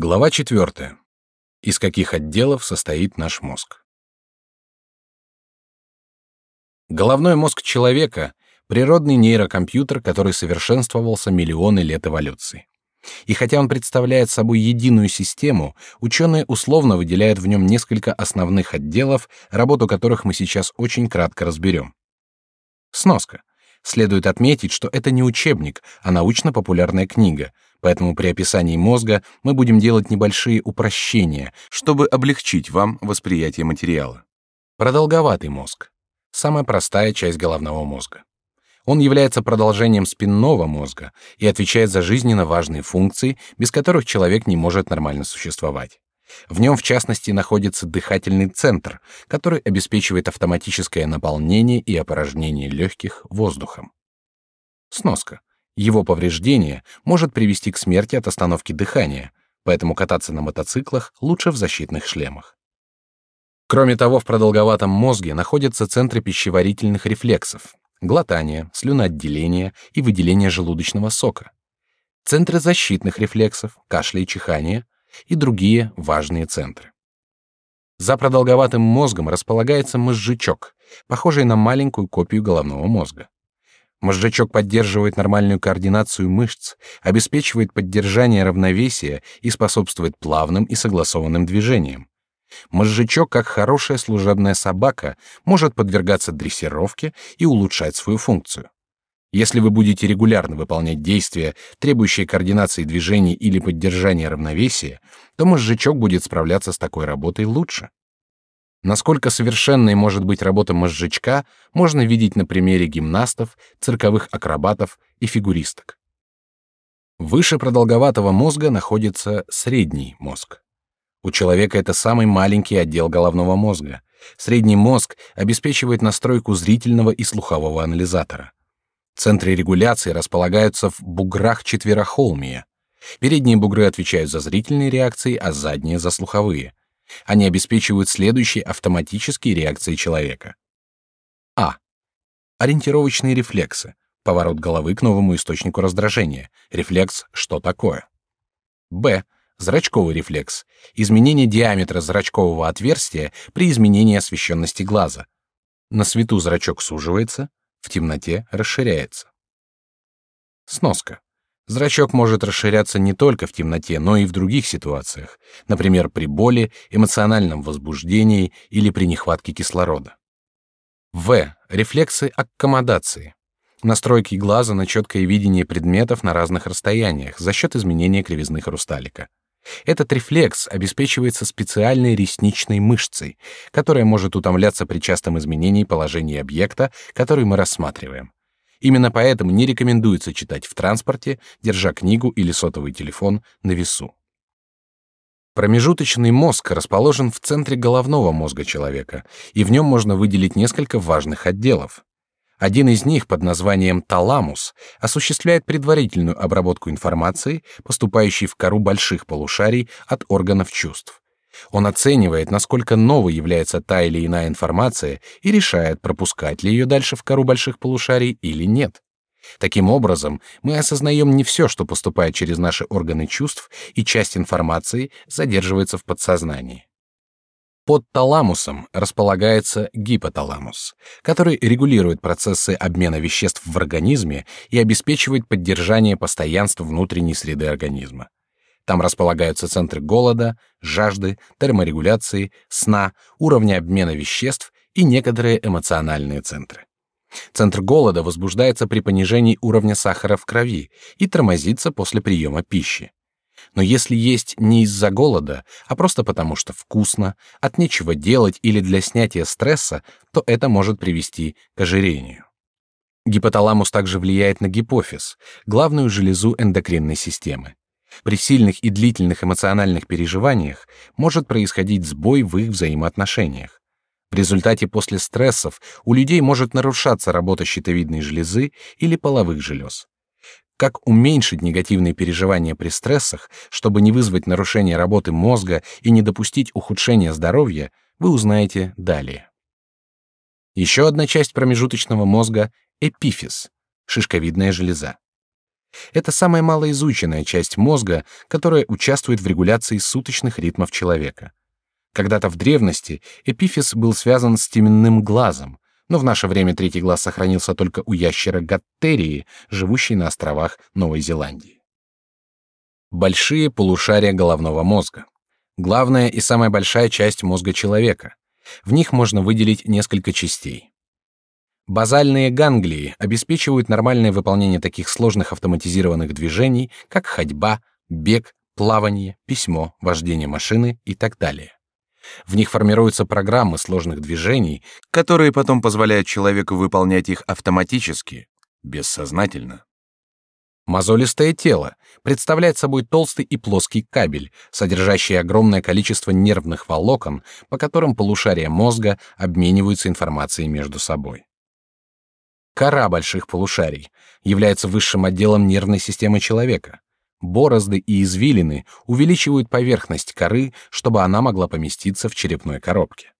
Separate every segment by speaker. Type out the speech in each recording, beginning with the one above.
Speaker 1: Глава четвертая. Из каких отделов состоит наш мозг? Головной мозг человека — природный нейрокомпьютер, который совершенствовался миллионы лет эволюции. И хотя он представляет собой единую систему, ученые условно выделяют в нем несколько основных отделов, работу которых мы сейчас очень кратко разберем. Сноска. Следует отметить, что это не учебник, а научно-популярная книга, поэтому при описании мозга мы будем делать небольшие упрощения, чтобы облегчить вам восприятие материала. Продолговатый мозг. Самая простая часть головного мозга. Он является продолжением спинного мозга и отвечает за жизненно важные функции, без которых человек не может нормально существовать. В нем, в частности, находится дыхательный центр, который обеспечивает автоматическое наполнение и опорожнение легких воздухом. Сноска. Его повреждение может привести к смерти от остановки дыхания, поэтому кататься на мотоциклах лучше в защитных шлемах. Кроме того, в продолговатом мозге находятся центры пищеварительных рефлексов, глотание, слюноотделение и выделение желудочного сока, центры защитных рефлексов, кашля и чихание и другие важные центры. За продолговатым мозгом располагается мозжечок, похожий на маленькую копию головного мозга. Мозжечок поддерживает нормальную координацию мышц, обеспечивает поддержание равновесия и способствует плавным и согласованным движениям. Мозжечок, как хорошая служебная собака, может подвергаться дрессировке и улучшать свою функцию. Если вы будете регулярно выполнять действия, требующие координации движений или поддержания равновесия, то мозжечок будет справляться с такой работой лучше. Насколько совершенной может быть работа мозжечка, можно видеть на примере гимнастов, цирковых акробатов и фигуристок. Выше продолговатого мозга находится средний мозг. У человека это самый маленький отдел головного мозга. Средний мозг обеспечивает настройку зрительного и слухового анализатора. Центры регуляции располагаются в буграх четверохолмия. Передние бугры отвечают за зрительные реакции, а задние — за слуховые. Они обеспечивают следующие автоматические реакции человека. А. Ориентировочные рефлексы. Поворот головы к новому источнику раздражения. Рефлекс «что такое?». Б. Зрачковый рефлекс. Изменение диаметра зрачкового отверстия при изменении освещенности глаза. На свету зрачок суживается, в темноте расширяется. Сноска. Зрачок может расширяться не только в темноте, но и в других ситуациях, например, при боли, эмоциональном возбуждении или при нехватке кислорода. В. Рефлексы аккомодации. Настройки глаза на четкое видение предметов на разных расстояниях за счет изменения кривизны хрусталика. Этот рефлекс обеспечивается специальной ресничной мышцей, которая может утомляться при частом изменении положения объекта, который мы рассматриваем. Именно поэтому не рекомендуется читать в транспорте, держа книгу или сотовый телефон на весу. Промежуточный мозг расположен в центре головного мозга человека, и в нем можно выделить несколько важных отделов. Один из них под названием таламус осуществляет предварительную обработку информации, поступающей в кору больших полушарий от органов чувств. Он оценивает, насколько новой является та или иная информация и решает, пропускать ли ее дальше в кору больших полушарий или нет. Таким образом, мы осознаем не все, что поступает через наши органы чувств, и часть информации задерживается в подсознании. Под таламусом располагается гипоталамус, который регулирует процессы обмена веществ в организме и обеспечивает поддержание постоянства внутренней среды организма. Там располагаются центры голода, жажды, терморегуляции, сна, уровня обмена веществ и некоторые эмоциональные центры. Центр голода возбуждается при понижении уровня сахара в крови и тормозится после приема пищи. Но если есть не из-за голода, а просто потому, что вкусно, от нечего делать или для снятия стресса, то это может привести к ожирению. Гипоталамус также влияет на гипофиз, главную железу эндокринной системы. При сильных и длительных эмоциональных переживаниях может происходить сбой в их взаимоотношениях. В результате после стрессов у людей может нарушаться работа щитовидной железы или половых желез. Как уменьшить негативные переживания при стрессах, чтобы не вызвать нарушение работы мозга и не допустить ухудшения здоровья, вы узнаете далее. Еще одна часть промежуточного мозга — эпифиз, шишковидная железа. Это самая малоизученная часть мозга, которая участвует в регуляции суточных ритмов человека. Когда-то в древности эпифиз был связан с теменным глазом, но в наше время третий глаз сохранился только у ящера гаттерии, живущей на островах Новой Зеландии. Большие полушария головного мозга. Главная и самая большая часть мозга человека. В них можно выделить несколько частей. Базальные ганглии обеспечивают нормальное выполнение таких сложных автоматизированных движений, как ходьба, бег, плавание, письмо, вождение машины и так далее. В них формируются программы сложных движений, которые потом позволяют человеку выполнять их автоматически, бессознательно. Мозолистое тело представляет собой толстый и плоский кабель, содержащий огромное количество нервных волокон, по которым полушария мозга обмениваются информацией между собой. Кора больших полушарий является высшим отделом нервной системы человека. Борозды и извилины увеличивают поверхность коры, чтобы она могла поместиться в черепной коробке.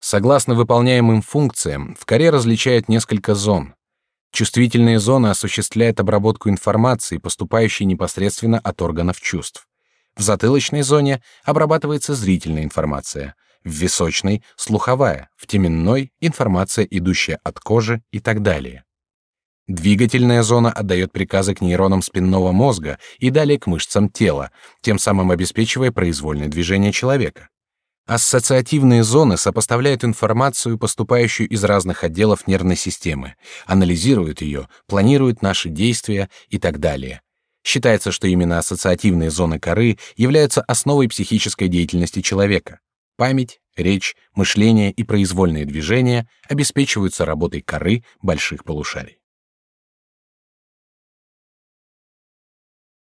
Speaker 1: Согласно выполняемым функциям, в коре различают несколько зон. Чувствительные зоны осуществляют обработку информации, поступающей непосредственно от органов чувств. В затылочной зоне обрабатывается зрительная информация, в височной — слуховая, в теменной — информация, идущая от кожи и так далее. Двигательная зона отдает приказы к нейронам спинного мозга и далее к мышцам тела, тем самым обеспечивая произвольное движение человека. Ассоциативные зоны сопоставляют информацию, поступающую из разных отделов нервной системы, анализируют ее, планируют наши действия и так далее. Считается, что именно ассоциативные зоны коры являются основой психической деятельности человека. Память, речь, мышление и произвольные движения обеспечиваются работой коры больших полушарий.